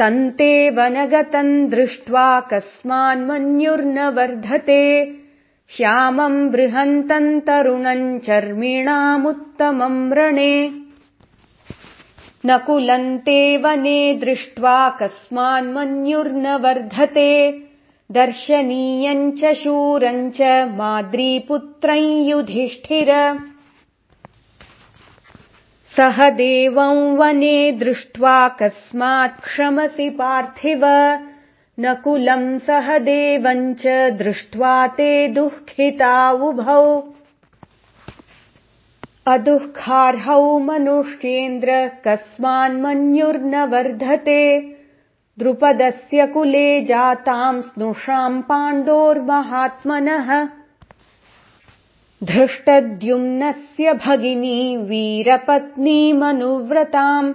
तन्ते वनगतम् दृष्ट्वा कस्मान्मन्युर्न वर्धते श्यामम् बृहन्तम् तरुणम् चर्मिणामुत्तमम् रणे। न कुलन्ते वने दृष्ट्वा कस्मान्मन्युर्न वर्धते दर्शनीयम् च शूरम् च माद्रीपुत्रम् युधिष्ठिर सह देवम् वने दृष्ट्वा कस्मात् क्षमसि पार्थिव। न कुलम् सह देवम् च दृष्ट्वा ते दुःखिता उभौ अदुःखार्हौ मनुष्येन्द्र कस्मान्मन्युर्न वर्धते। द्रुपदस्य कुले जाताम् स्नुषाम् पाण्डोर्महात्मनः धृष्टद्युम्नस्य भगिनी वीरपत्नीमनुव्रताम्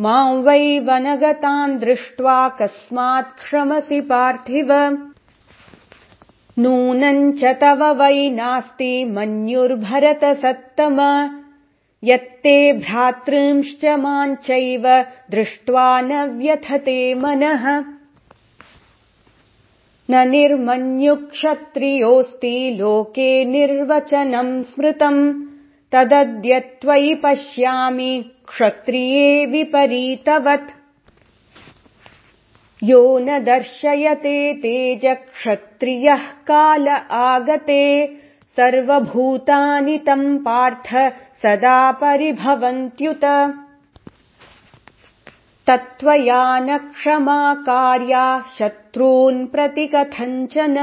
माम् वै वनगताम् दृष्ट्वा कस्मात् क्षमसि पार्थिव। नूनम् च तव वै नास्ति मन्युर्भरत सत्तम यत्ते भ्रातृंश्च माम् चैव दृष्ट्वा न व्यथते मनः न निर्मन्युक्षत्रियोऽस्ति लोके निर्वचनम् स्मृतम्। तदद्य त्वयि पश्यामि क्षत्रिये विपरीतवत्। यो न दर्शयते तेज क्षत्रियः काल आगते सर्वभूतानि तम् पार्थ सदा परिभवन्त्युत तत्त्वया न क्षमा कार्या प्रति कथञ्चन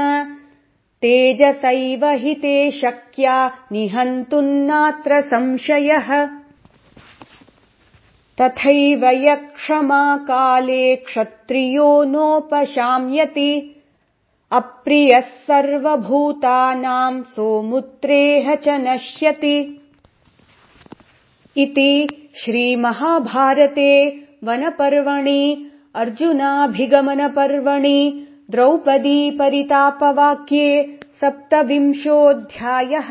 तेजसैव हि ते शक्या निहन्तुम् संशयः। तथैव यक्षमा काले क्षत्रियो नोपशाम्यति। अप्रियः सर्वभूतानाम् सोमुत्रेह च नश्यति। इति श्रीमहाभारते वनपर्वणि अर्जुनाभिगमनपर्वणि द्रौपदीपरितापवाक्ये सप्तविंशोऽध्यायः